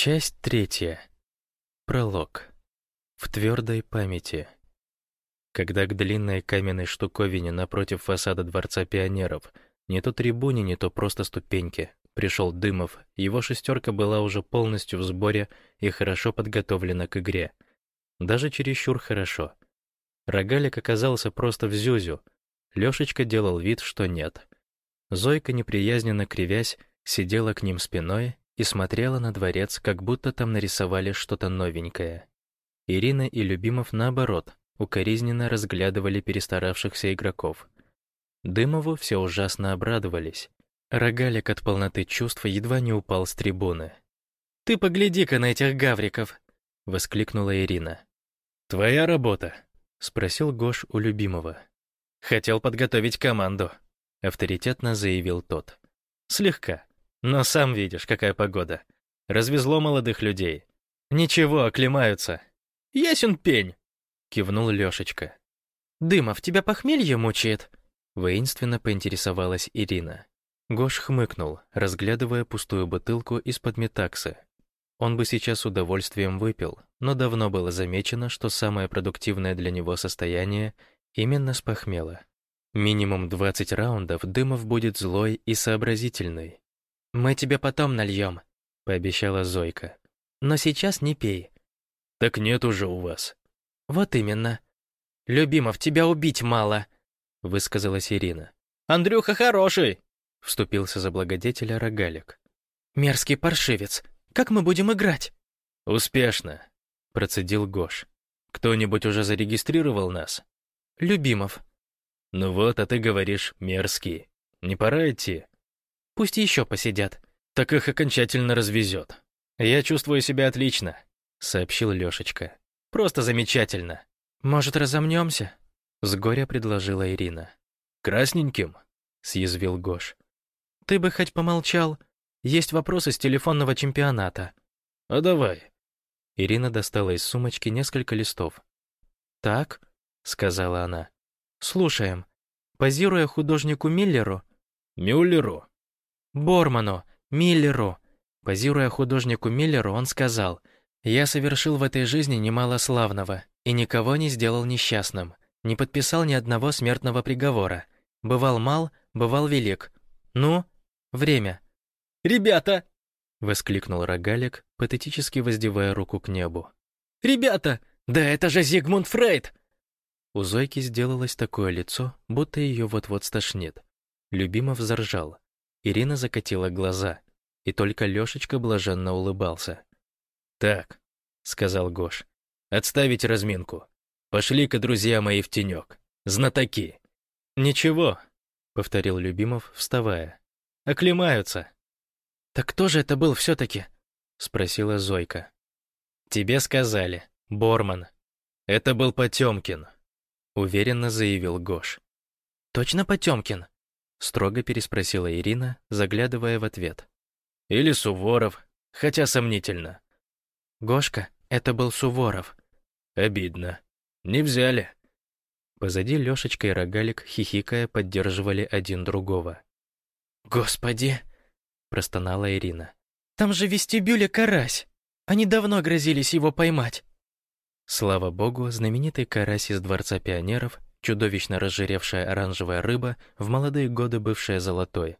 Часть третья. Пролог. В твердой памяти. Когда к длинной каменной штуковине напротив фасада Дворца пионеров, не то трибуне, не то просто ступеньки, пришел Дымов, его шестерка была уже полностью в сборе и хорошо подготовлена к игре. Даже чересчур хорошо. Рогалик оказался просто в зюзю. Лешечка делал вид, что нет. Зойка, неприязненно кривясь, сидела к ним спиной и смотрела на дворец, как будто там нарисовали что-то новенькое. Ирина и Любимов, наоборот, укоризненно разглядывали перестаравшихся игроков. Дымову все ужасно обрадовались. Рогалик от полноты чувств едва не упал с трибуны. «Ты погляди-ка на этих гавриков!» — воскликнула Ирина. «Твоя работа?» — спросил Гош у любимого. «Хотел подготовить команду», — авторитетно заявил тот. «Слегка. Но сам видишь, какая погода. Развезло молодых людей. Ничего, оклемаются. Ясен пень!» — кивнул Лешечка. «Дымов, тебя похмелье мучает?» Воинственно поинтересовалась Ирина. Гош хмыкнул, разглядывая пустую бутылку из-под метакса. Он бы сейчас с удовольствием выпил, но давно было замечено, что самое продуктивное для него состояние именно с похмела. Минимум 20 раундов Дымов будет злой и сообразительный. «Мы тебе потом нальем», — пообещала Зойка. «Но сейчас не пей». «Так нет уже у вас». «Вот именно». «Любимов, тебя убить мало», — высказалась Ирина. «Андрюха хороший», — вступился за благодетеля Рогалик. «Мерзкий паршивец. Как мы будем играть?» «Успешно», — процедил Гош. «Кто-нибудь уже зарегистрировал нас?» «Любимов». «Ну вот, а ты говоришь мерзкий. Не пора идти?» Пусть еще посидят. Так их окончательно развезет. Я чувствую себя отлично, сообщил Лешечка. Просто замечательно. Может, разомнемся? С горя предложила Ирина. Красненьким? съязвил Гош. Ты бы хоть помолчал. Есть вопросы с телефонного чемпионата. А давай. Ирина достала из сумочки несколько листов. Так, сказала она. Слушаем. Позируя художнику Миллеру, Мюллеру, Борману, Миллеру. Позируя художнику Миллеру, он сказал, «Я совершил в этой жизни немало славного и никого не сделал несчастным, не подписал ни одного смертного приговора. Бывал мал, бывал велик. Ну, время». «Ребята!» — воскликнул Рогалик, патетически воздевая руку к небу. «Ребята! Да это же Зигмунд Фрейд!» У Зойки сделалось такое лицо, будто ее вот-вот стошнит. Любимов заржал. Ирина закатила глаза, и только Лешечка блаженно улыбался. «Так», — сказал Гош, — «отставить разминку. Пошли-ка, друзья мои, в тенек. Знатоки». «Ничего», — повторил Любимов, вставая. «Оклемаются». «Так кто же это был все-таки?» — спросила Зойка. «Тебе сказали. Борман. Это был Потемкин», — уверенно заявил Гош. «Точно Потемкин?» Строго переспросила Ирина, заглядывая в ответ. «Или Суворов, хотя сомнительно». «Гошка, это был Суворов». «Обидно. Не взяли». Позади Лешечка и Рогалик, хихикая, поддерживали один другого. «Господи!» — простонала Ирина. «Там же в вестибюле карась! Они давно грозились его поймать!» Слава богу, знаменитый карась из Дворца пионеров чудовищно разжиревшая оранжевая рыба, в молодые годы бывшая золотой.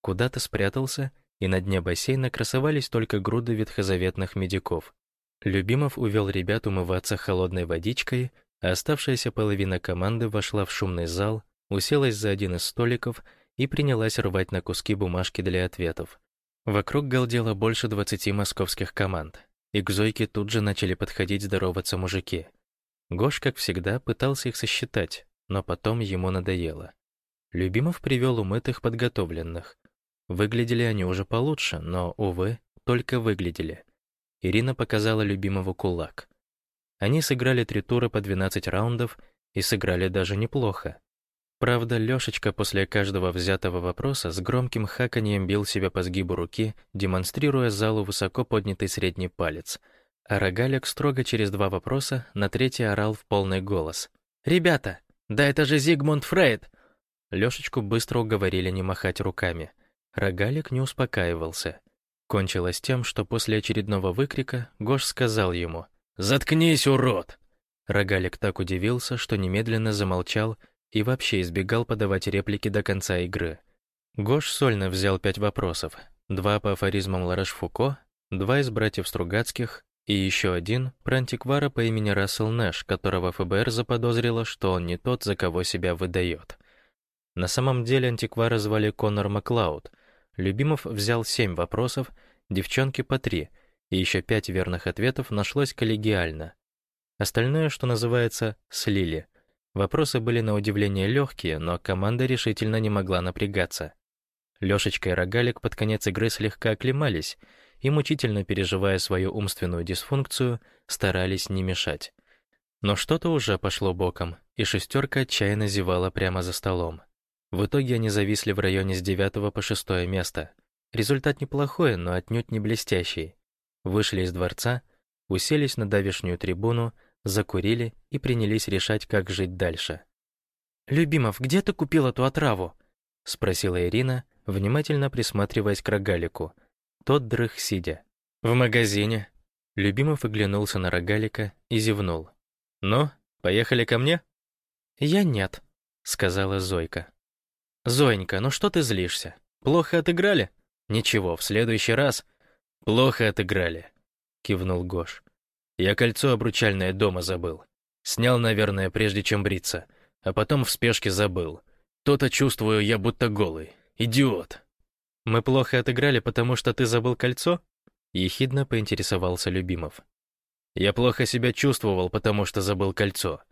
Куда-то спрятался, и на дне бассейна красовались только груды ветхозаветных медиков. Любимов увел ребят умываться холодной водичкой, а оставшаяся половина команды вошла в шумный зал, уселась за один из столиков и принялась рвать на куски бумажки для ответов. Вокруг галдело больше двадцати московских команд, и к Зойке тут же начали подходить здороваться мужики — Гош, как всегда, пытался их сосчитать, но потом ему надоело. Любимов привел умытых подготовленных. Выглядели они уже получше, но, увы, только выглядели. Ирина показала любимому кулак. Они сыграли три тура по 12 раундов и сыграли даже неплохо. Правда, Лешечка после каждого взятого вопроса с громким хаканьем бил себя по сгибу руки, демонстрируя залу высоко поднятый средний палец — Рогалик строго через два вопроса на третий орал в полный голос. «Ребята, да это же Зигмунд Фрейд!» Лешечку быстро уговорили не махать руками. Рогалик не успокаивался. Кончилось тем, что после очередного выкрика Гош сказал ему «Заткнись, урод!». Рогалик так удивился, что немедленно замолчал и вообще избегал подавать реплики до конца игры. Гош сольно взял пять вопросов, два по афоризмам Лараш-Фуко, два из братьев Стругацких и еще один про антиквара по имени Рассел Нэш, которого ФБР заподозрило, что он не тот, за кого себя выдает. На самом деле антиквара звали Конор Маклауд. Любимов взял семь вопросов, девчонки по три, и еще пять верных ответов нашлось коллегиально. Остальное, что называется, слили. Вопросы были на удивление легкие, но команда решительно не могла напрягаться. Лешечка и Рогалик под конец игры слегка оклемались и, мучительно переживая свою умственную дисфункцию, старались не мешать. Но что-то уже пошло боком, и шестерка отчаянно зевала прямо за столом. В итоге они зависли в районе с девятого по шестое место. Результат неплохой, но отнюдь не блестящий. Вышли из дворца, уселись на давешнюю трибуну, закурили и принялись решать, как жить дальше. «Любимов, где ты купил эту отраву?» — спросила Ирина, внимательно присматриваясь к рогалику. Тот дрых сидя. «В магазине». Любимов оглянулся на рогалика и зевнул. «Ну, поехали ко мне?» «Я нет», — сказала Зойка. «Зоенька, ну что ты злишься? Плохо отыграли?» «Ничего, в следующий раз...» «Плохо отыграли», — кивнул Гош. Я кольцо обручальное дома забыл. Снял, наверное, прежде чем бриться, а потом в спешке забыл. То-то чувствую я будто голый. Идиот. Мы плохо отыграли, потому что ты забыл кольцо? Ехидно поинтересовался Любимов. Я плохо себя чувствовал, потому что забыл кольцо.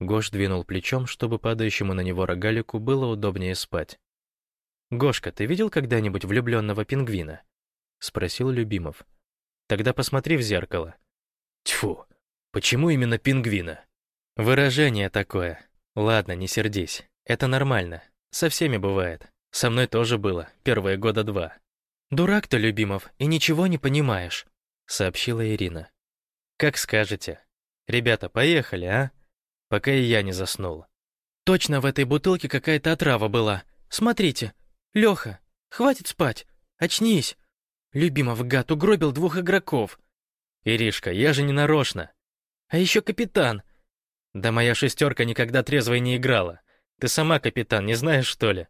Гош двинул плечом, чтобы падающему на него рогалику было удобнее спать. «Гошка, ты видел когда-нибудь влюбленного пингвина?» — спросил Любимов. «Тогда посмотри в зеркало. Тьфу, почему именно пингвина? Выражение такое. Ладно, не сердись. Это нормально. Со всеми бывает. Со мной тоже было, первые года два. «Дурак ты, Любимов, и ничего не понимаешь», — сообщила Ирина. «Как скажете. Ребята, поехали, а? Пока и я не заснул». «Точно в этой бутылке какая-то отрава была. Смотрите. Леха, хватит спать. Очнись. Любимов гад угробил двух игроков. «Иришка, я же не нарочно!» «А еще капитан!» «Да моя шестерка никогда трезвой не играла. Ты сама капитан, не знаешь, что ли?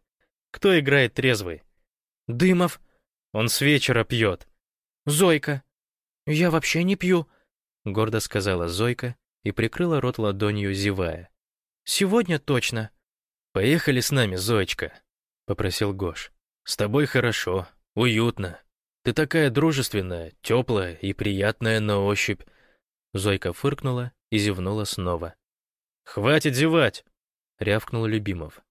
Кто играет трезвый?» «Дымов!» «Он с вечера пьет!» «Зойка!» «Я вообще не пью!» Гордо сказала Зойка и прикрыла рот ладонью, зевая. «Сегодня точно!» «Поехали с нами, Зоечка!» — попросил Гош. «С тобой хорошо, уютно. Ты такая дружественная, теплая и приятная на ощупь. Зойка фыркнула и зевнула снова. «Хватит зевать!» — рявкнул Любимов.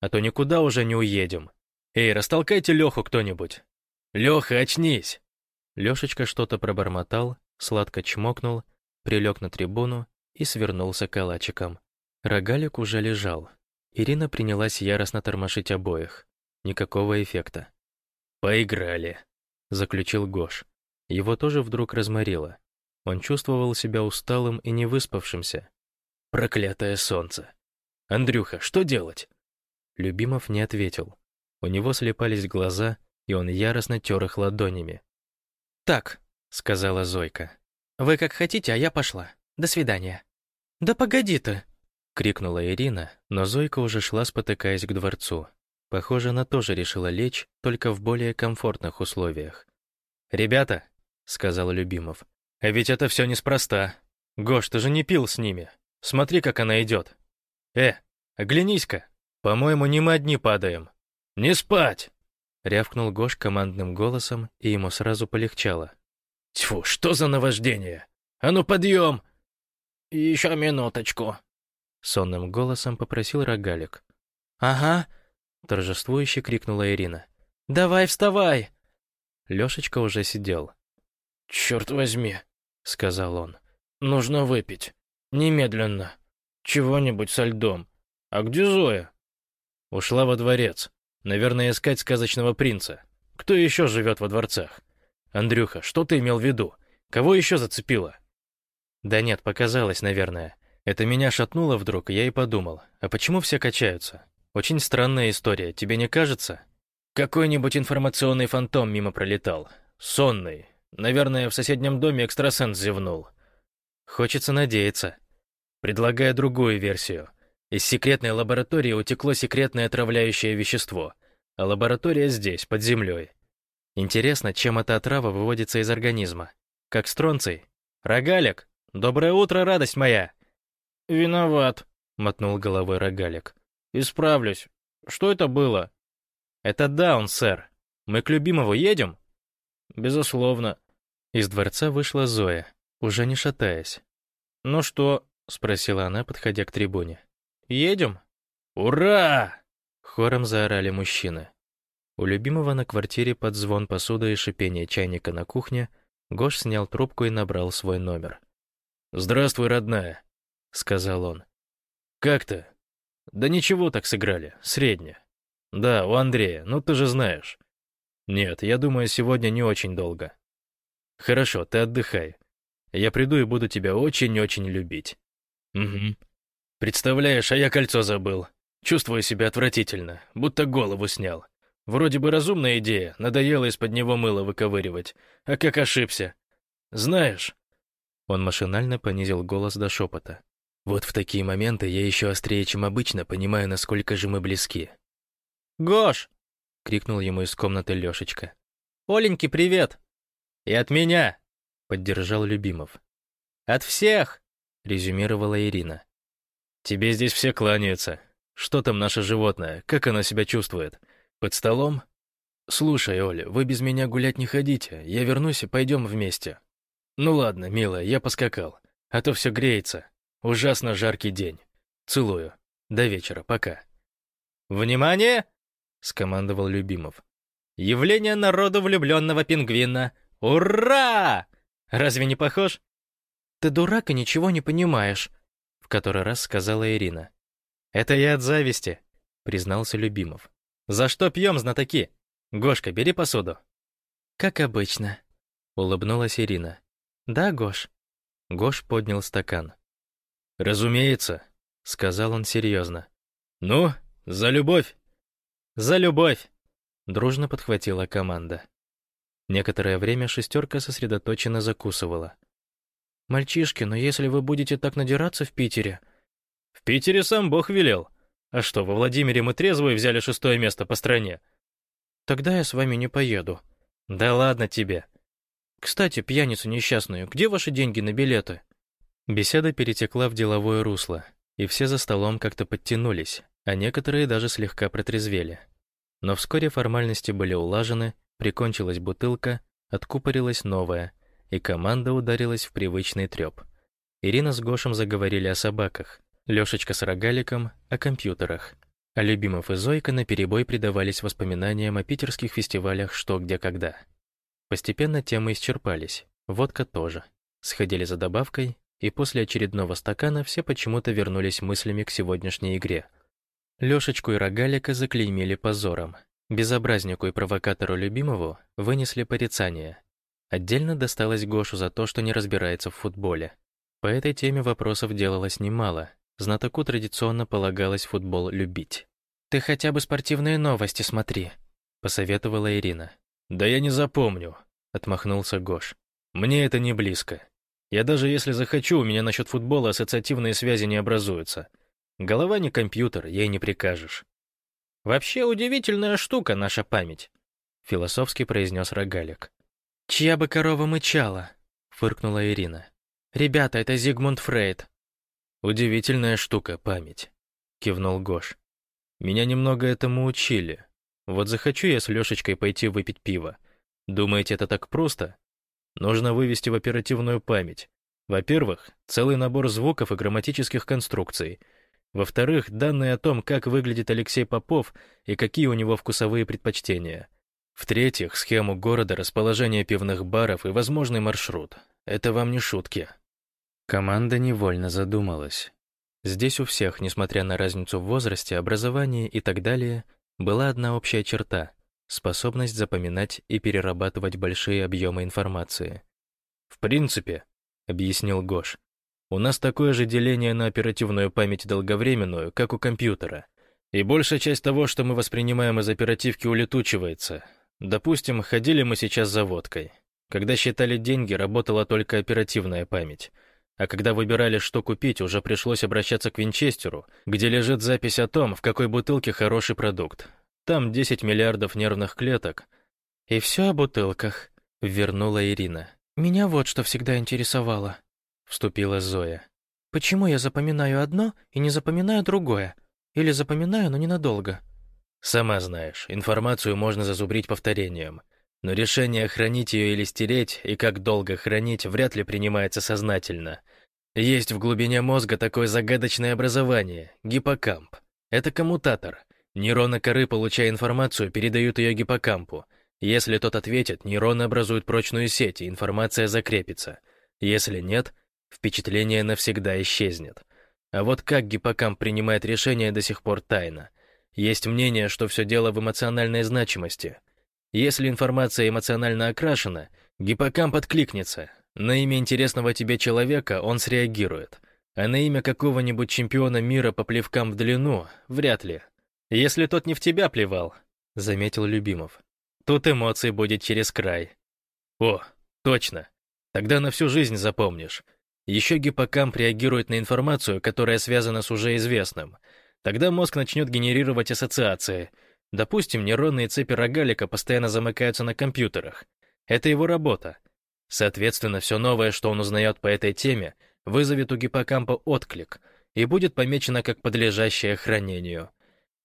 «А то никуда уже не уедем. Эй, растолкайте Леху кто-нибудь!» «Леха, очнись!» Лешечка что-то пробормотал, сладко чмокнул, прилег на трибуну и свернулся калачиком. Рогалик уже лежал. Ирина принялась яростно тормошить обоих. Никакого эффекта. «Поиграли», — заключил Гош. Его тоже вдруг разморило. Он чувствовал себя усталым и невыспавшимся. «Проклятое солнце! Андрюха, что делать?» Любимов не ответил. У него слепались глаза, и он яростно тер их ладонями. «Так», — сказала Зойка. «Вы как хотите, а я пошла. До свидания». «Да погоди ты!» — крикнула Ирина, но Зойка уже шла, спотыкаясь к дворцу. Похоже, она тоже решила лечь, только в более комфортных условиях. «Ребята», — сказал Любимов, — «а ведь это все неспроста. Гош, ты же не пил с ними. Смотри, как она идет. Э, оглянись-ка. По-моему, не мы одни падаем. Не спать!» Рявкнул Гош командным голосом, и ему сразу полегчало. «Тьфу, что за наваждение? А ну, подъем!» «Еще минуточку», — сонным голосом попросил Рогалик. «Ага», Торжествующе крикнула Ирина. «Давай, вставай!» Лешечка уже сидел. «Черт возьми!» — сказал он. «Нужно выпить. Немедленно. Чего-нибудь со льдом. А где Зоя?» «Ушла во дворец. Наверное, искать сказочного принца. Кто еще живет во дворцах? Андрюха, что ты имел в виду? Кого еще зацепило?» «Да нет, показалось, наверное. Это меня шатнуло вдруг, я и подумал. А почему все качаются? Очень странная история, тебе не кажется? Какой-нибудь информационный фантом мимо пролетал. сонный. Наверное, в соседнем доме экстрасенс зевнул. Хочется надеяться. Предлагаю другую версию. Из секретной лаборатории утекло секретное отравляющее вещество, а лаборатория здесь, под землей. Интересно, чем эта отрава выводится из организма? Как стронций? Рогалик? Доброе утро, радость моя!» «Виноват», — мотнул головой Рогалик. «Исправлюсь. Что это было?» «Это Даун, сэр. Мы к любимому едем?» «Безусловно». Из дворца вышла Зоя, уже не шатаясь. «Ну что?» — спросила она, подходя к трибуне. «Едем?» «Ура!» — хором заорали мужчины. У любимого на квартире под звон посуды и шипение чайника на кухне Гош снял трубку и набрал свой номер. «Здравствуй, родная», — сказал он. «Как ты?» «Да ничего так сыграли, средне». «Да, у Андрея, ну ты же знаешь». «Нет, я думаю, сегодня не очень долго». «Хорошо, ты отдыхай. Я приду и буду тебя очень-очень любить». «Угу. Представляешь, а я кольцо забыл. Чувствую себя отвратительно, будто голову снял. Вроде бы разумная идея, надоело из-под него мыло выковыривать. А как ошибся. Знаешь...» Он машинально понизил голос до шепота. «Вот в такие моменты я еще острее, чем обычно, понимаю, насколько же мы близки». «Гош!» — крикнул ему из комнаты Лешечка. «Оленьке привет!» «И от меня!» — поддержал Любимов. «От всех!» — резюмировала Ирина. «Тебе здесь все кланяются. Что там наше животное? Как оно себя чувствует? Под столом? Слушай, Оля, вы без меня гулять не ходите. Я вернусь и пойдем вместе. Ну ладно, милая, я поскакал. А то все греется. Ужасно жаркий день. Целую. До вечера, пока. «Внимание!» — скомандовал Любимов. «Явление народу влюбленного пингвина! Ура! Разве не похож?» «Ты дурак и ничего не понимаешь», — который раз сказала Ирина. «Это я от зависти», — признался Любимов. «За что пьем, знатоки? Гошка, бери посуду». «Как обычно», — улыбнулась Ирина. «Да, Гош?» Гош поднял стакан. «Разумеется», — сказал он серьезно. «Ну, за любовь!» «За любовь!» — дружно подхватила команда. Некоторое время шестерка сосредоточенно закусывала. «Мальчишки, но если вы будете так надираться в Питере...» «В Питере сам Бог велел», а что, во Владимире мы трезвые взяли шестое место по стране? Тогда я с вами не поеду. Да ладно тебе. Кстати, пьяницу несчастную, где ваши деньги на билеты? Беседа перетекла в деловое русло, и все за столом как-то подтянулись, а некоторые даже слегка протрезвели. Но вскоре формальности были улажены, прикончилась бутылка, откупорилась новая, и команда ударилась в привычный треп. Ирина с Гошем заговорили о собаках, Лешечка с рогаликом о компьютерах. А Любимов и Зойка наперебой предавались воспоминаниям о питерских фестивалях «Что, где, когда». Постепенно темы исчерпались, водка тоже. Сходили за добавкой, и после очередного стакана все почему-то вернулись мыслями к сегодняшней игре. Лешечку и рогалика заклеймили позором. Безобразнику и провокатору любимого вынесли порицание. Отдельно досталось Гошу за то, что не разбирается в футболе. По этой теме вопросов делалось немало, Знатоку традиционно полагалось футбол любить. «Ты хотя бы спортивные новости смотри», — посоветовала Ирина. «Да я не запомню», — отмахнулся Гош. «Мне это не близко. Я даже если захочу, у меня насчет футбола ассоциативные связи не образуются. Голова не компьютер, ей не прикажешь». «Вообще удивительная штука наша память», — философски произнес Рогалик. «Чья бы корова мычала?» — фыркнула Ирина. «Ребята, это Зигмунд Фрейд. «Удивительная штука, память», — кивнул Гош. «Меня немного этому учили. Вот захочу я с Лешечкой пойти выпить пиво. Думаете, это так просто? Нужно вывести в оперативную память. Во-первых, целый набор звуков и грамматических конструкций. Во-вторых, данные о том, как выглядит Алексей Попов и какие у него вкусовые предпочтения. В-третьих, схему города, расположение пивных баров и возможный маршрут. Это вам не шутки. Команда невольно задумалась. Здесь у всех, несмотря на разницу в возрасте, образовании и так далее, была одна общая черта — способность запоминать и перерабатывать большие объемы информации. «В принципе», — объяснил Гош, «у нас такое же деление на оперативную память долговременную, как у компьютера. И большая часть того, что мы воспринимаем из оперативки, улетучивается. Допустим, ходили мы сейчас за водкой. Когда считали деньги, работала только оперативная память. А когда выбирали, что купить, уже пришлось обращаться к Винчестеру, где лежит запись о том, в какой бутылке хороший продукт. Там 10 миллиардов нервных клеток. «И все о бутылках», — вернула Ирина. «Меня вот что всегда интересовало», — вступила Зоя. «Почему я запоминаю одно и не запоминаю другое? Или запоминаю, но ненадолго?» «Сама знаешь, информацию можно зазубрить повторением. Но решение хранить ее или стереть, и как долго хранить, вряд ли принимается сознательно. Есть в глубине мозга такое загадочное образование — гиппокамп. Это коммутатор. Нейроны коры, получая информацию, передают ее гиппокампу. Если тот ответит, нейроны образуют прочную сеть, и информация закрепится. Если нет, впечатление навсегда исчезнет. А вот как гиппокамп принимает решение, до сих пор тайна. Есть мнение, что все дело в эмоциональной значимости — если информация эмоционально окрашена, гиппокамп откликнется. На имя интересного тебе человека он среагирует. А на имя какого-нибудь чемпиона мира по плевкам в длину — вряд ли. Если тот не в тебя плевал, — заметил Любимов. Тут эмоций будет через край. О, точно. Тогда на всю жизнь запомнишь. Еще гиппокамп реагирует на информацию, которая связана с уже известным. Тогда мозг начнет генерировать ассоциации — Допустим, нейронные цепи рогалика постоянно замыкаются на компьютерах. Это его работа. Соответственно, все новое, что он узнает по этой теме, вызовет у гиппокампа отклик и будет помечено как подлежащее хранению.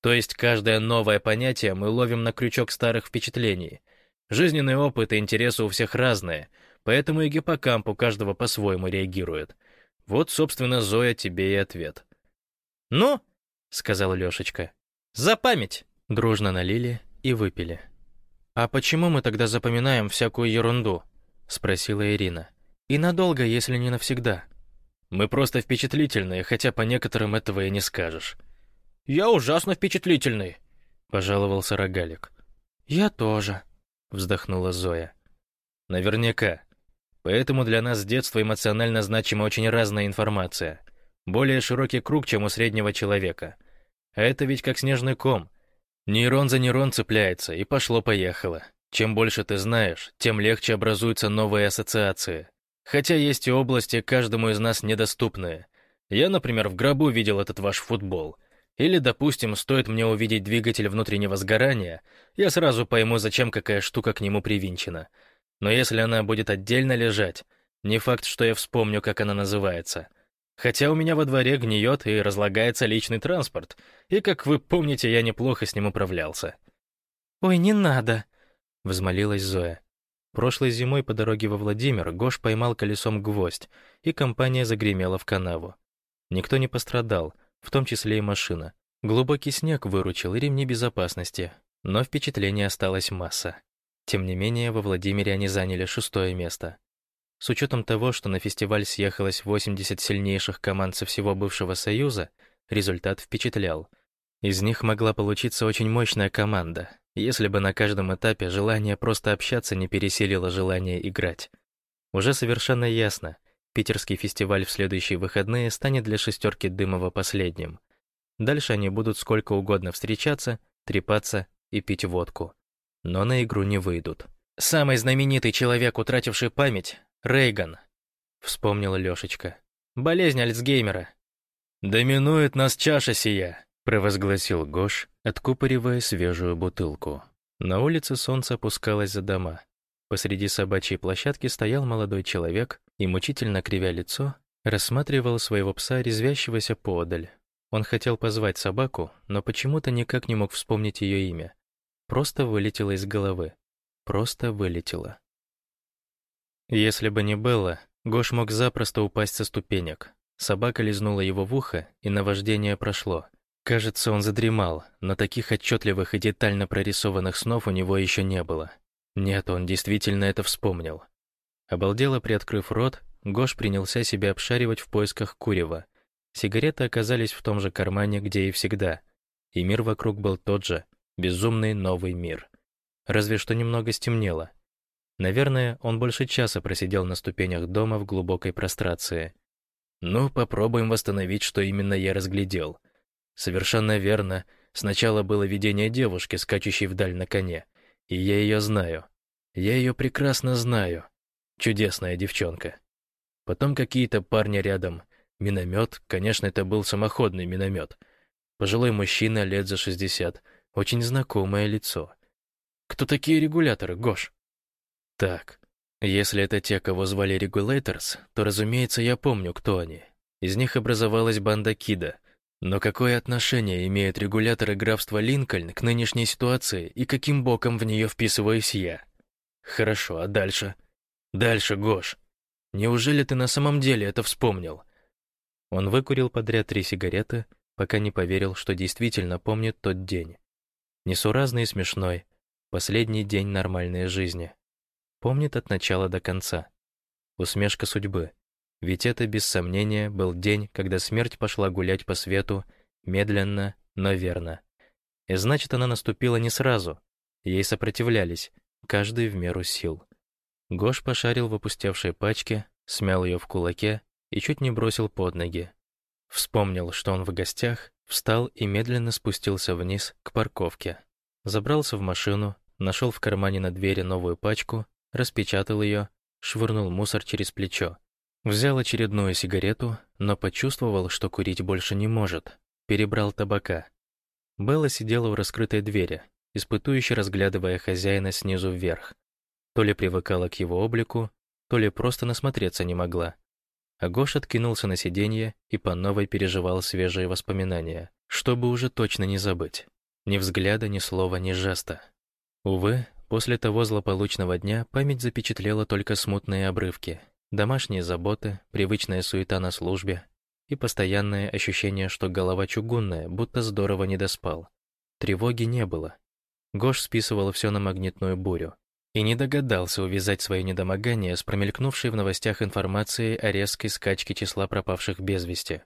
То есть каждое новое понятие мы ловим на крючок старых впечатлений. Жизненный опыт и интересы у всех разные, поэтому и гиппокамп у каждого по-своему реагирует. Вот, собственно, Зоя тебе и ответ. «Ну?» — сказал Лешечка. «За память!» Дружно налили и выпили. «А почему мы тогда запоминаем всякую ерунду?» — спросила Ирина. «И надолго, если не навсегда». «Мы просто впечатлительные, хотя по некоторым этого и не скажешь». «Я ужасно впечатлительный», — пожаловался Рогалик. «Я тоже», — вздохнула Зоя. «Наверняка. Поэтому для нас с детства эмоционально значима очень разная информация. Более широкий круг, чем у среднего человека. А это ведь как снежный ком. Нейрон за нейрон цепляется, и пошло-поехало. Чем больше ты знаешь, тем легче образуются новые ассоциации. Хотя есть и области, каждому из нас недоступные. Я, например, в гробу видел этот ваш футбол. Или, допустим, стоит мне увидеть двигатель внутреннего сгорания, я сразу пойму, зачем какая штука к нему привинчена. Но если она будет отдельно лежать, не факт, что я вспомню, как она называется — Хотя у меня во дворе гниет и разлагается личный транспорт, и, как вы помните, я неплохо с ним управлялся». «Ой, не надо!» — взмолилась Зоя. Прошлой зимой по дороге во Владимир Гош поймал колесом гвоздь, и компания загремела в канаву. Никто не пострадал, в том числе и машина. Глубокий снег выручил и ремни безопасности, но впечатление осталось масса. Тем не менее, во Владимире они заняли шестое место. С учетом того, что на фестиваль съехалось 80 сильнейших команд со всего бывшего Союза, результат впечатлял. Из них могла получиться очень мощная команда, если бы на каждом этапе желание просто общаться не пересилило желание играть. Уже совершенно ясно, питерский фестиваль в следующие выходные станет для шестерки Дымова последним. Дальше они будут сколько угодно встречаться, трепаться и пить водку. Но на игру не выйдут. Самый знаменитый человек, утративший память, Рейган», — вспомнила Лешечка. «Болезнь Альцгеймера». «Доминует нас чаша сия», — провозгласил Гош, откупоривая свежую бутылку. На улице солнце опускалось за дома. Посреди собачьей площадки стоял молодой человек и, мучительно кривя лицо, рассматривал своего пса, резвящегося поодаль. Он хотел позвать собаку, но почему-то никак не мог вспомнить ее имя. Просто вылетело из головы. Просто вылетело. Если бы не было, Гош мог запросто упасть со ступенек. Собака лизнула его в ухо, и наваждение прошло. Кажется, он задремал, но таких отчетливых и детально прорисованных снов у него еще не было. Нет, он действительно это вспомнил. Обалдело приоткрыв рот, Гош принялся себя обшаривать в поисках курева. Сигареты оказались в том же кармане, где и всегда. И мир вокруг был тот же, безумный новый мир. Разве что немного стемнело — Наверное, он больше часа просидел на ступенях дома в глубокой прострации. Ну, попробуем восстановить, что именно я разглядел. Совершенно верно. Сначала было видение девушки, скачущей вдаль на коне. И я ее знаю. Я ее прекрасно знаю. Чудесная девчонка. Потом какие-то парни рядом. Миномет, конечно, это был самоходный миномет. Пожилой мужчина лет за шестьдесят. Очень знакомое лицо. Кто такие регуляторы, Гош? Так, если это те, кого звали Регуляторс, то, разумеется, я помню, кто они. Из них образовалась банда Кида. Но какое отношение имеют регуляторы графства Линкольн к нынешней ситуации и каким боком в нее вписываюсь я? Хорошо, а дальше? Дальше, Гош. Неужели ты на самом деле это вспомнил? Он выкурил подряд три сигареты, пока не поверил, что действительно помнит тот день. Несуразный и смешной. Последний день нормальной жизни. Помнит от начала до конца. Усмешка судьбы. Ведь это, без сомнения, был день, когда смерть пошла гулять по свету, медленно, но верно. И значит, она наступила не сразу. Ей сопротивлялись, каждый в меру сил. Гош пошарил в опустевшей пачке, смял ее в кулаке и чуть не бросил под ноги. Вспомнил, что он в гостях, встал и медленно спустился вниз к парковке. Забрался в машину, нашел в кармане на двери новую пачку, распечатал ее, швырнул мусор через плечо. Взял очередную сигарету, но почувствовал, что курить больше не может. Перебрал табака. Белла сидела у раскрытой двери, испытующе разглядывая хозяина снизу вверх. То ли привыкала к его облику, то ли просто насмотреться не могла. А Гош откинулся на сиденье и по новой переживал свежие воспоминания, чтобы уже точно не забыть. Ни взгляда, ни слова, ни жеста. Увы, после того злополучного дня память запечатлела только смутные обрывки — Домашние заботы, привычная суета на службе и постоянное ощущение, что голова чугунная, будто здорово не доспал. Тревоги не было. Гош списывал все на магнитную бурю и не догадался увязать свои недомогания с промелькнувшей в новостях информацией о резкой скачке числа пропавших без вести.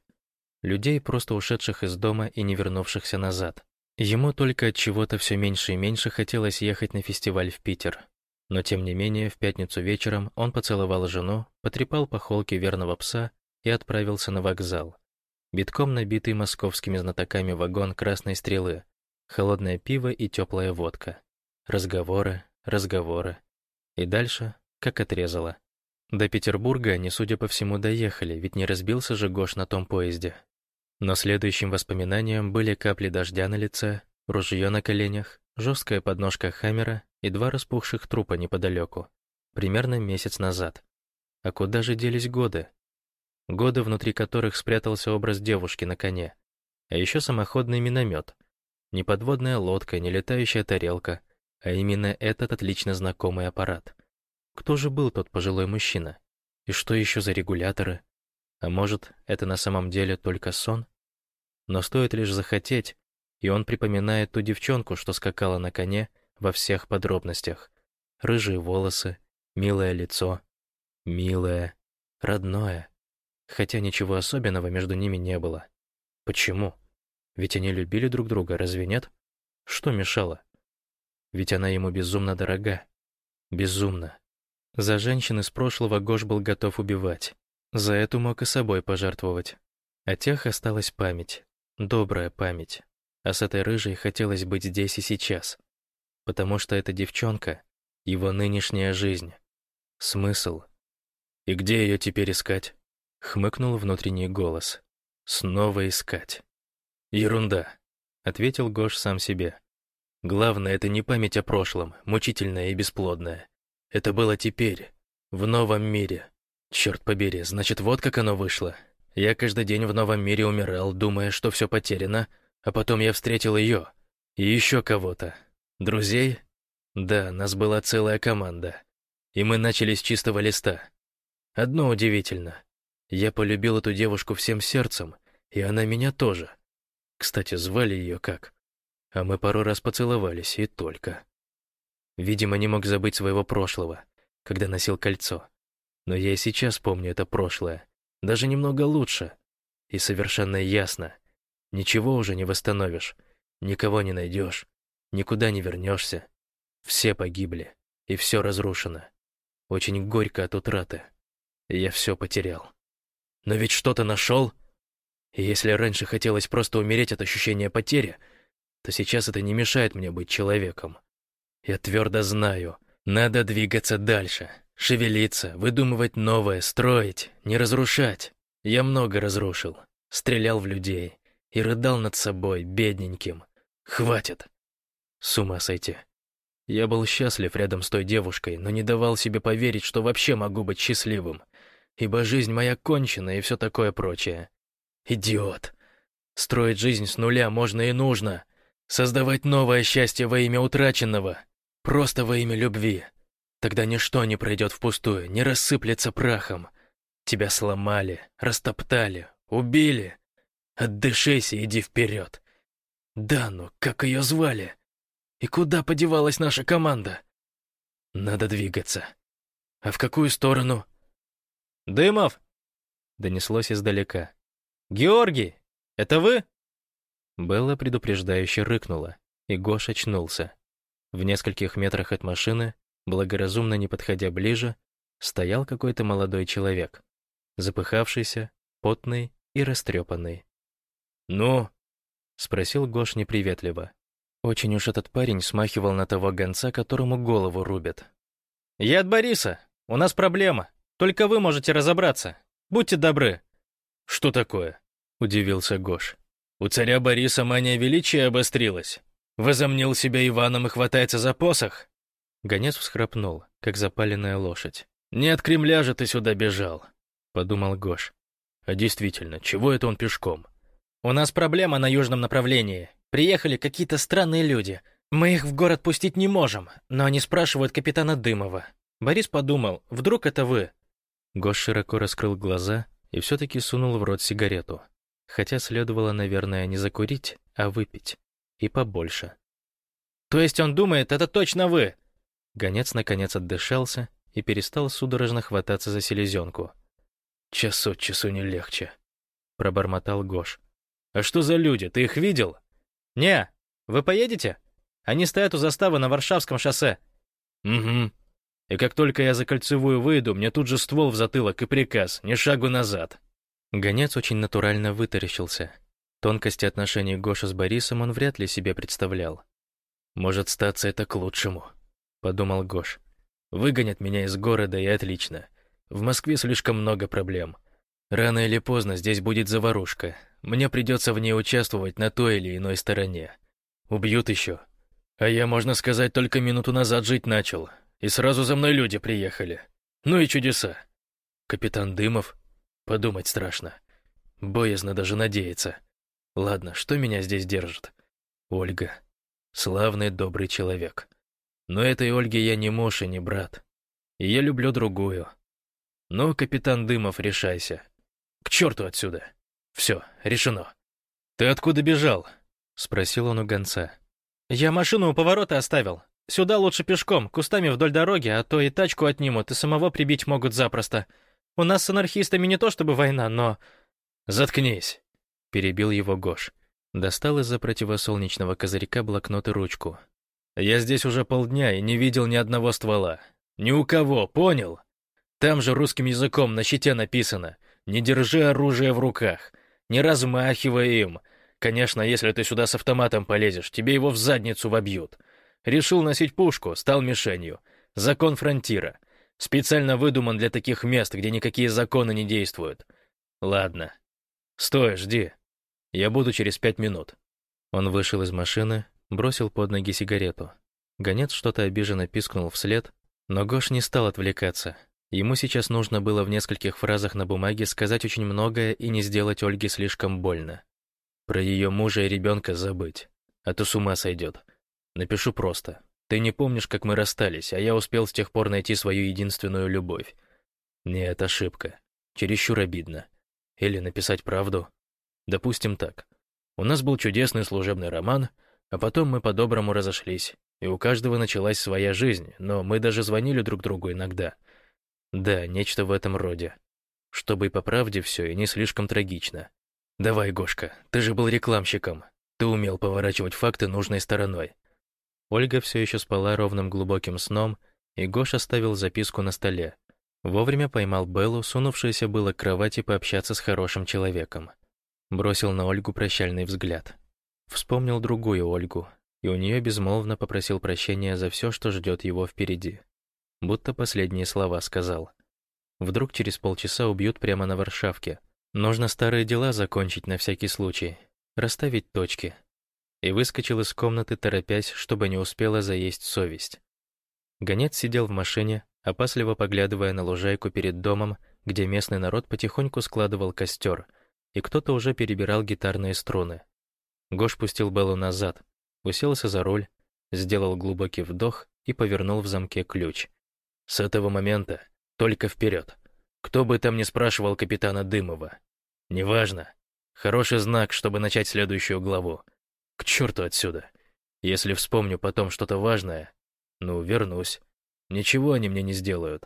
Людей, просто ушедших из дома и не вернувшихся назад. Ему только от чего-то все меньше и меньше хотелось ехать на фестиваль в Питер. Но тем не менее, в пятницу вечером он поцеловал жену, потрепал по холке верного пса и отправился на вокзал. Битком набитый московскими знатоками вагон красной стрелы, холодное пиво и теплая водка. Разговоры, разговоры. И дальше, как отрезало. До Петербурга они, судя по всему, доехали, ведь не разбился же Гош на том поезде. Но следующим воспоминанием были капли дождя на лице, ружье на коленях, жесткая подножка Хаммера и два распухших трупа неподалеку, примерно месяц назад. А куда же делись годы? Годы, внутри которых спрятался образ девушки на коне. А еще самоходный миномет. Не подводная лодка, не летающая тарелка, а именно этот отлично знакомый аппарат. Кто же был тот пожилой мужчина? И что еще за регуляторы? А может, это на самом деле только сон? Но стоит лишь захотеть, и он припоминает ту девчонку, что скакала на коне во всех подробностях. Рыжие волосы, милое лицо, милое, родное. Хотя ничего особенного между ними не было. Почему? Ведь они любили друг друга, разве нет? Что мешало? Ведь она ему безумно дорога. Безумно. За женщин из прошлого Гош был готов убивать. За эту мог и собой пожертвовать. О тех осталась память. Добрая память а с этой рыжей хотелось быть здесь и сейчас. Потому что эта девчонка — его нынешняя жизнь. Смысл. «И где ее теперь искать?» — хмыкнул внутренний голос. «Снова искать». «Ерунда», — ответил Гош сам себе. «Главное — это не память о прошлом, мучительная и бесплодная. Это было теперь, в новом мире. Черт побери, значит, вот как оно вышло. Я каждый день в новом мире умирал, думая, что все потеряно, а потом я встретил ее. И еще кого-то. Друзей? Да, нас была целая команда. И мы начали с чистого листа. Одно удивительно. Я полюбил эту девушку всем сердцем, и она меня тоже. Кстати, звали ее как? А мы пару раз поцеловались, и только. Видимо, не мог забыть своего прошлого, когда носил кольцо. Но я и сейчас помню это прошлое, даже немного лучше. И совершенно ясно, Ничего уже не восстановишь, никого не найдешь, никуда не вернешься. Все погибли, и все разрушено. Очень горько от утраты. я все потерял. Но ведь что-то нашел. И если раньше хотелось просто умереть от ощущения потери, то сейчас это не мешает мне быть человеком. Я твердо знаю, надо двигаться дальше, шевелиться, выдумывать новое, строить, не разрушать. Я много разрушил, стрелял в людей и рыдал над собой, бедненьким. Хватит. С ума сойти. Я был счастлив рядом с той девушкой, но не давал себе поверить, что вообще могу быть счастливым, ибо жизнь моя кончена и все такое прочее. Идиот. Строить жизнь с нуля можно и нужно. Создавать новое счастье во имя утраченного. Просто во имя любви. Тогда ничто не пройдет впустую, не рассыплется прахом. Тебя сломали, растоптали, убили. Отдышись и иди вперед. Да, ну как ее звали? И куда подевалась наша команда? Надо двигаться. А в какую сторону? «Дымов!» — донеслось издалека. «Георгий, это вы?» Белла предупреждающе рыкнула, и Гош очнулся. В нескольких метрах от машины, благоразумно не подходя ближе, стоял какой-то молодой человек, запыхавшийся, потный и растрепанный. «Ну?» — спросил Гош неприветливо. Очень уж этот парень смахивал на того гонца, которому голову рубят. «Я от Бориса. У нас проблема. Только вы можете разобраться. Будьте добры». «Что такое?» — удивился Гош. «У царя Бориса мания величия обострилась. Возомнил себя Иваном и хватается за посох?» Гонец всхрапнул, как запаленная лошадь. «Не от Кремля же ты сюда бежал», — подумал Гош. «А действительно, чего это он пешком?» «У нас проблема на южном направлении. Приехали какие-то странные люди. Мы их в город пустить не можем, но они спрашивают капитана Дымова. Борис подумал, вдруг это вы?» Гош широко раскрыл глаза и все-таки сунул в рот сигарету. Хотя следовало, наверное, не закурить, а выпить. И побольше. «То есть он думает, это точно вы?» Гонец наконец отдышался и перестал судорожно хвататься за селезенку. «Час от часу не легче», — пробормотал Гош. «А что за люди? Ты их видел?» «Не, вы поедете? Они стоят у заставы на Варшавском шоссе». «Угу. И как только я за кольцевую выйду, мне тут же ствол в затылок и приказ, ни шагу назад». Гонец очень натурально вытаращился. Тонкости отношений Гоши с Борисом он вряд ли себе представлял. «Может, статься это к лучшему», — подумал Гош. «Выгонят меня из города, и отлично. В Москве слишком много проблем. Рано или поздно здесь будет заварушка. Мне придется в ней участвовать на той или иной стороне. Убьют еще. А я, можно сказать, только минуту назад жить начал. И сразу за мной люди приехали. Ну и чудеса. Капитан Дымов Подумать страшно. Боязно даже надеяться. Ладно, что меня здесь держит? Ольга. Славный, добрый человек. Но этой Ольге я не муж и не брат. И я люблю другую. Ну, капитан Дымов, решайся. К черту отсюда. Все, решено. Ты откуда бежал? Спросил он у гонца. Я машину у поворота оставил. Сюда лучше пешком, кустами вдоль дороги, а то и тачку отнимут, и самого прибить могут запросто. У нас с анархистами не то чтобы война, но...» «Заткнись!» — перебил его Гош. Достал из-за противосолнечного козырька блокнот и ручку. «Я здесь уже полдня и не видел ни одного ствола. Ни у кого, понял? Там же русским языком на щите написано «Не держи оружие в руках, не размахивай им. Конечно, если ты сюда с автоматом полезешь, тебе его в задницу вобьют. Решил носить пушку, стал мишенью. Закон фронтира. Специально выдуман для таких мест, где никакие законы не действуют. Ладно. Стой, жди. Я буду через пять минут. Он вышел из машины, бросил под ноги сигарету. Гонец что-то обиженно пискнул вслед, но Гош не стал отвлекаться. Ему сейчас нужно было в нескольких фразах на бумаге сказать очень многое и не сделать Ольге слишком больно. Про ее мужа и ребенка забыть, а то с ума сойдет. Напишу просто. Ты не помнишь, как мы расстались, а я успел с тех пор найти свою единственную любовь. Нет, ошибка. Чересчур обидно. Или написать правду. Допустим так. У нас был чудесный служебный роман, а потом мы по-доброму разошлись, и у каждого началась своя жизнь, но мы даже звонили друг другу иногда. Да, нечто в этом роде. Чтобы и по правде все, и не слишком трагично. Давай, Гошка, ты же был рекламщиком. Ты умел поворачивать факты нужной стороной. Ольга все еще спала ровным глубоким сном, и Гош оставил записку на столе. Вовремя поймал Беллу, сунувшуюся было к кровати пообщаться с хорошим человеком. Бросил на Ольгу прощальный взгляд. Вспомнил другую Ольгу, и у нее безмолвно попросил прощения за все, что ждет его впереди. Будто последние слова сказал. Вдруг через полчаса убьют прямо на Варшавке. Нужно старые дела закончить на всякий случай, расставить точки. И выскочил из комнаты, торопясь, чтобы не успела заесть совесть. Гонец сидел в машине, опасливо поглядывая на лужайку перед домом, где местный народ потихоньку складывал костер, и кто-то уже перебирал гитарные струны. Гош пустил Беллу назад, уселся за руль, сделал глубокий вдох и повернул в замке ключ. С этого момента только вперед. Кто бы там ни спрашивал капитана Дымова. Неважно. Хороший знак, чтобы начать следующую главу. К черту отсюда. Если вспомню потом что-то важное, ну, вернусь. Ничего они мне не сделают.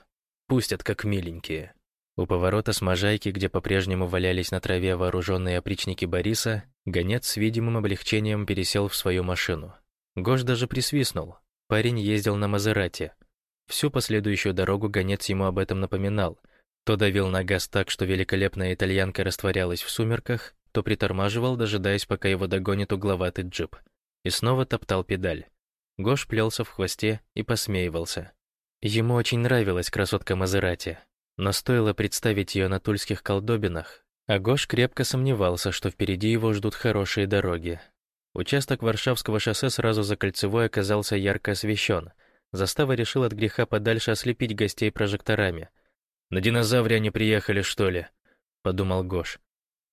Пустят как миленькие. У поворота с Можайки, где по-прежнему валялись на траве вооруженные опричники Бориса, гонец с видимым облегчением пересел в свою машину. Гош даже присвистнул. Парень ездил на Мазерате. Всю последующую дорогу гонец ему об этом напоминал. То давил на газ так, что великолепная итальянка растворялась в сумерках, то притормаживал, дожидаясь, пока его догонит угловатый джип. И снова топтал педаль. Гош плелся в хвосте и посмеивался. Ему очень нравилась красотка Мазерати, но стоило представить ее на тульских колдобинах, а Гош крепко сомневался, что впереди его ждут хорошие дороги. Участок Варшавского шоссе сразу за кольцевой оказался ярко освещен. Застава решил от греха подальше ослепить гостей прожекторами. «На динозавре они приехали, что ли?» — подумал Гош.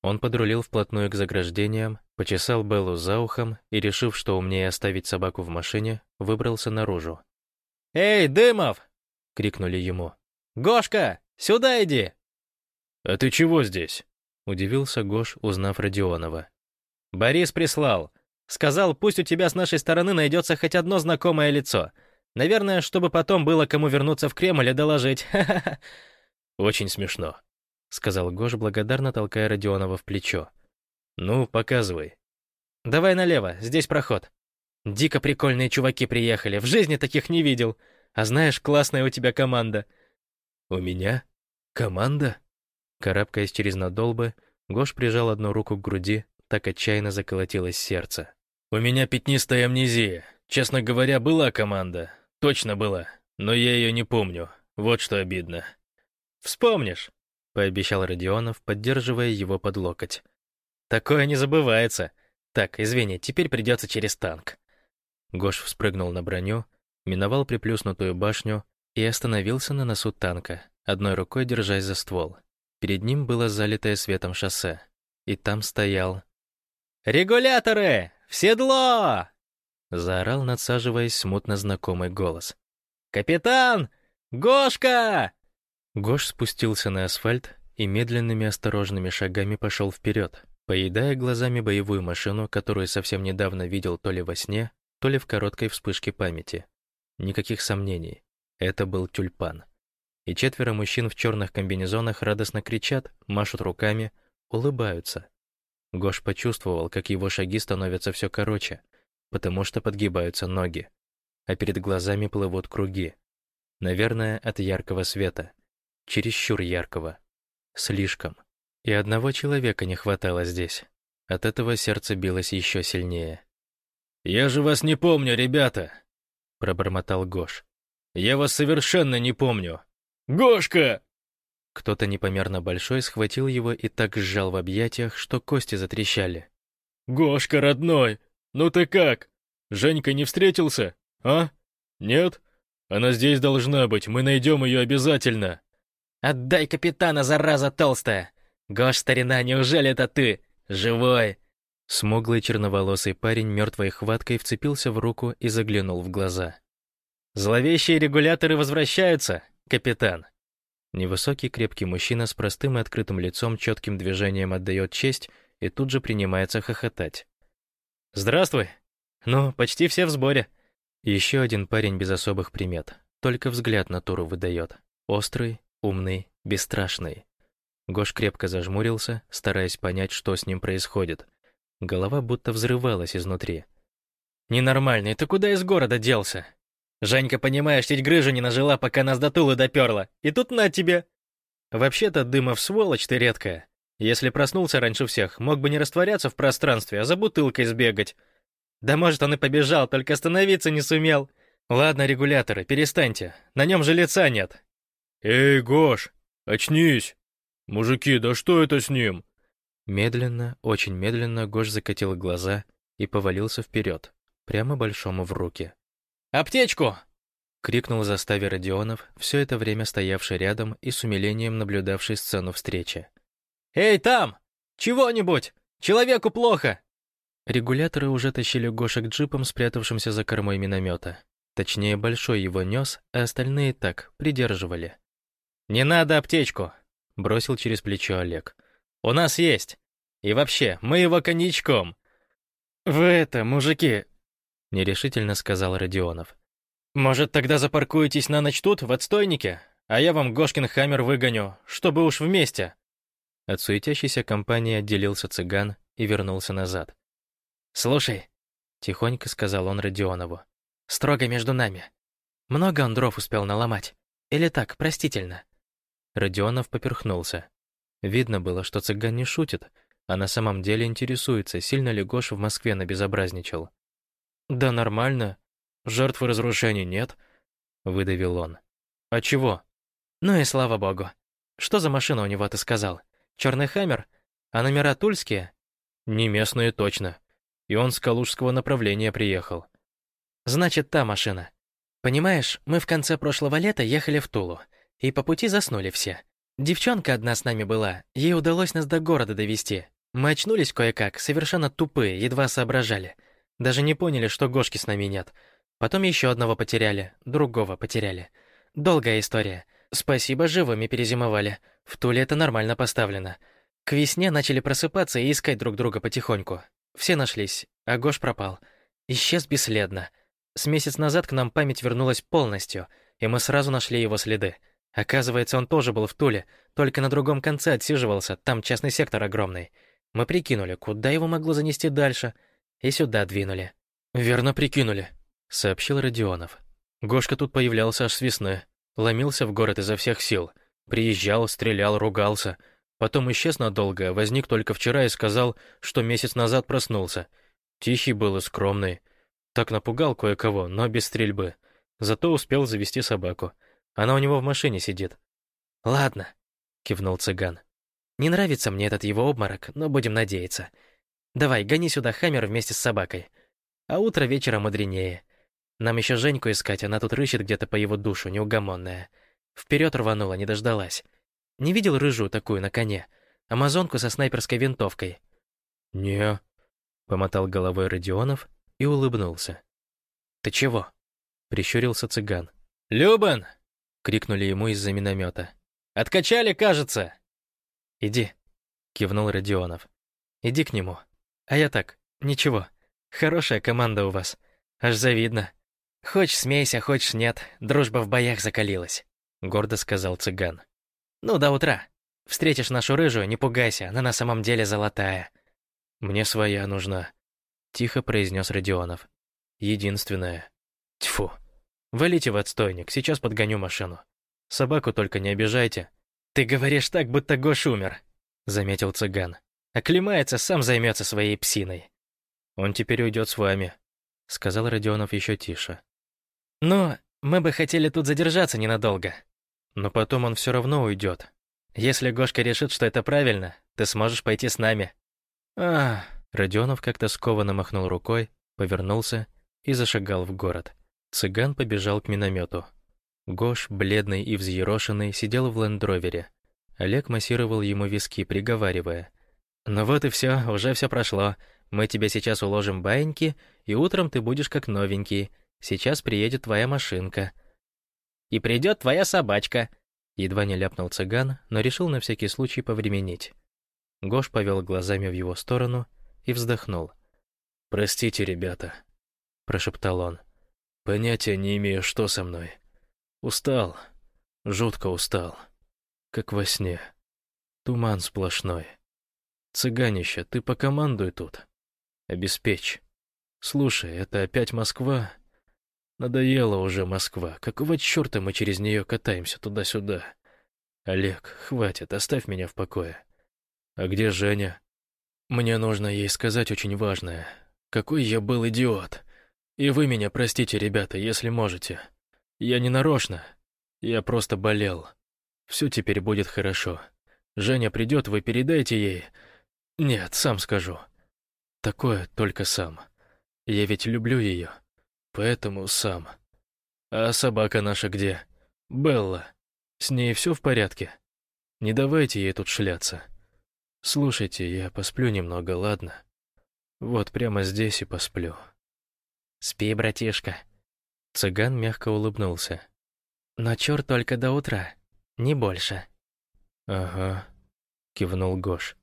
Он подрулил вплотную к заграждениям, почесал Беллу за ухом и, решив, что умнее оставить собаку в машине, выбрался наружу. «Эй, Дымов!» — крикнули ему. «Гошка, сюда иди!» «А ты чего здесь?» — удивился Гош, узнав Родионова. «Борис прислал. Сказал, пусть у тебя с нашей стороны найдется хоть одно знакомое лицо. Наверное, чтобы потом было кому вернуться в Кремль и доложить. Очень смешно. — сказал Гош, благодарно толкая Родионова в плечо. «Ну, показывай». «Давай налево, здесь проход. Дико прикольные чуваки приехали, в жизни таких не видел. А знаешь, классная у тебя команда». «У меня? Команда?» Карабкаясь через надолбы, Гош прижал одну руку к груди, так отчаянно заколотилось сердце. «У меня пятнистая амнезия. Честно говоря, была команда. Точно была. Но я ее не помню. Вот что обидно». «Вспомнишь?» пообещал Родионов, поддерживая его под локоть. «Такое не забывается. Так, извини, теперь придется через танк». Гош вспрыгнул на броню, миновал приплюснутую башню и остановился на носу танка, одной рукой держась за ствол. Перед ним было залитое светом шоссе, и там стоял... «Регуляторы! В седло!» Заорал, надсаживаясь смутно знакомый голос. «Капитан! Гошка!» Гош спустился на асфальт и медленными осторожными шагами пошел вперед, поедая глазами боевую машину, которую совсем недавно видел то ли во сне, то ли в короткой вспышке памяти. Никаких сомнений. Это был тюльпан. И четверо мужчин в черных комбинезонах радостно кричат, машут руками, улыбаются. Гош почувствовал, как его шаги становятся все короче, потому что подгибаются ноги, а перед глазами плывут круги. Наверное, от яркого света чересчур яркого. Слишком. И одного человека не хватало здесь. От этого сердце билось еще сильнее. «Я же вас не помню, ребята!» — пробормотал Гош. «Я вас совершенно не помню! Гошка!» Кто-то непомерно большой схватил его и так сжал в объятиях, что кости затрещали. «Гошка, родной! Ну ты как? Женька не встретился? А? Нет? Она здесь должна быть, мы найдем ее обязательно!» «Отдай капитана, зараза толстая! Гош, старина, неужели это ты? Живой!» Смуглый черноволосый парень мертвой хваткой вцепился в руку и заглянул в глаза. «Зловещие регуляторы возвращаются, капитан!» Невысокий крепкий мужчина с простым и открытым лицом четким движением отдает честь и тут же принимается хохотать. «Здравствуй! Ну, почти все в сборе!» Еще один парень без особых примет, только взгляд натуру выдает. Острый умный, бесстрашный. Гош крепко зажмурился, стараясь понять, что с ним происходит. Голова будто взрывалась изнутри. «Ненормальный, ты куда из города делся? Женька, понимаешь, чуть грыжу не нажила, пока нас до Тулы доперла. И тут на тебе!» «Вообще-то, Дымов, сволочь ты редкая. Если проснулся раньше всех, мог бы не растворяться в пространстве, а за бутылкой сбегать. Да может, он и побежал, только остановиться не сумел. Ладно, регуляторы, перестаньте. На нем же лица нет. Эй, Гош, очнись! Мужики, да что это с ним? Медленно, очень медленно Гош закатил глаза и повалился вперед, прямо большому в руки. «Аптечку!» — крикнул заставе Родионов, все это время стоявший рядом и с умилением наблюдавший сцену встречи. «Эй, там! Чего-нибудь! Человеку плохо!» Регуляторы уже тащили Гоша к джипам, спрятавшимся за кормой миномета. Точнее, большой его нес, а остальные так, придерживали. «Не надо аптечку!» — бросил через плечо Олег. «У нас есть! И вообще, мы его коньячком!» «Вы это, мужики!» — нерешительно сказал Родионов. «Может, тогда запаркуетесь на ночь тут, в отстойнике, а я вам Гошкин Хаммер выгоню, чтобы уж вместе». От суетящейся компании отделился цыган и вернулся назад. «Слушай», — тихонько сказал он Родионову, — «строго между нами. Много он дров успел наломать? Или так, простительно?» Родионов поперхнулся. Видно было, что цыган не шутит, а на самом деле интересуется, сильно ли Гоша в Москве набезобразничал. «Да нормально. Жертвы разрушений нет», — выдавил он. «А чего?» «Ну и слава богу. Что за машина у него, ты сказал? Черный хаммер? А номера тульские?» «Не местные точно. И он с калужского направления приехал». «Значит, та машина. Понимаешь, мы в конце прошлого лета ехали в Тулу, и по пути заснули все. Девчонка одна с нами была, ей удалось нас до города довести. Мы очнулись кое-как, совершенно тупые, едва соображали. Даже не поняли, что Гошки с нами нет. Потом еще одного потеряли, другого потеряли. Долгая история. Спасибо, живыми перезимовали. В Туле это нормально поставлено. К весне начали просыпаться и искать друг друга потихоньку. Все нашлись, а Гош пропал. Исчез бесследно. С месяц назад к нам память вернулась полностью, и мы сразу нашли его следы. Оказывается, он тоже был в Туле, только на другом конце отсиживался, там частный сектор огромный. Мы прикинули, куда его могло занести дальше, и сюда двинули. «Верно прикинули», — сообщил Родионов. Гошка тут появлялся аж с весны. Ломился в город изо всех сил. Приезжал, стрелял, ругался. Потом исчез надолго, возник только вчера и сказал, что месяц назад проснулся. Тихий был и скромный. Так напугал кое-кого, но без стрельбы. Зато успел завести собаку. Она у него в машине сидит. «Ладно», — кивнул цыган. «Не нравится мне этот его обморок, но будем надеяться. Давай, гони сюда Хаммер вместе с собакой. А утро вечера мудренее. Нам еще Женьку искать, она тут рыщет где-то по его душу, неугомонная. Вперед рванула, не дождалась. Не видел рыжую такую на коне? Амазонку со снайперской винтовкой. «Не», — помотал головой Родионов и улыбнулся. «Ты чего?» — прищурился цыган. «Любан!» — крикнули ему из-за миномета. «Откачали, кажется!» «Иди», — кивнул Родионов. «Иди к нему. А я так, ничего. Хорошая команда у вас. Аж завидно. Хочешь смейся, хочешь нет, дружба в боях закалилась, гордо сказал цыган. Ну, до утра. Встретишь нашу рыжую, не пугайся, она на самом деле золотая. Мне своя нужна, тихо произнес Родионов. Единственная. Тьфу. Валите в отстойник, сейчас подгоню машину. Собаку только не обижайте. Ты говоришь так, будто Гош умер, заметил цыган. Оклемается, сам займется своей псиной. Он теперь уйдет с вами, сказал Родионов еще тише. Но мы бы хотели тут задержаться ненадолго. Но потом он все равно уйдет. Если Гошка решит, что это правильно, ты сможешь пойти с нами. А, Родионов как-то скованно махнул рукой, повернулся и зашагал в город. Цыган побежал к миномету. Гош, бледный и взъерошенный, сидел в лендровере. Олег массировал ему виски, приговаривая. «Ну вот и все, уже все прошло. Мы тебя сейчас уложим баиньки, и утром ты будешь как новенький. Сейчас приедет твоя машинка». «И придет твоя собачка», — едва не ляпнул цыган, но решил на всякий случай повременить. Гош повел глазами в его сторону и вздохнул. «Простите, ребята», — прошептал он. «Понятия не имею, что со мной. Устал, жутко устал, как во сне. Туман сплошной. Цыганище, ты покомандуй тут. Обеспечь. Слушай, это опять Москва? Надоела уже Москва. Какого черта мы через нее катаемся туда-сюда? Олег, хватит, оставь меня в покое. А где Женя? Мне нужно ей сказать очень важное. Какой я был идиот. И вы меня простите, ребята, если можете. Я не нарочно. Я просто болел. Все теперь будет хорошо. Женя придет, вы передайте ей. Нет, сам скажу. Такое только сам. Я ведь люблю ее. Поэтому сам. А собака наша где? Белла. С ней все в порядке? Не давайте ей тут шляться. Слушайте, я посплю немного, ладно? Вот прямо здесь и посплю. Спи, братишка. Цыган мягко улыбнулся. Но чёрт только до утра, не больше. Ага, кивнул Гош.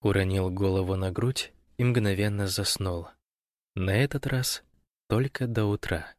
Уронил голову на грудь и мгновенно заснул. На этот раз только до утра.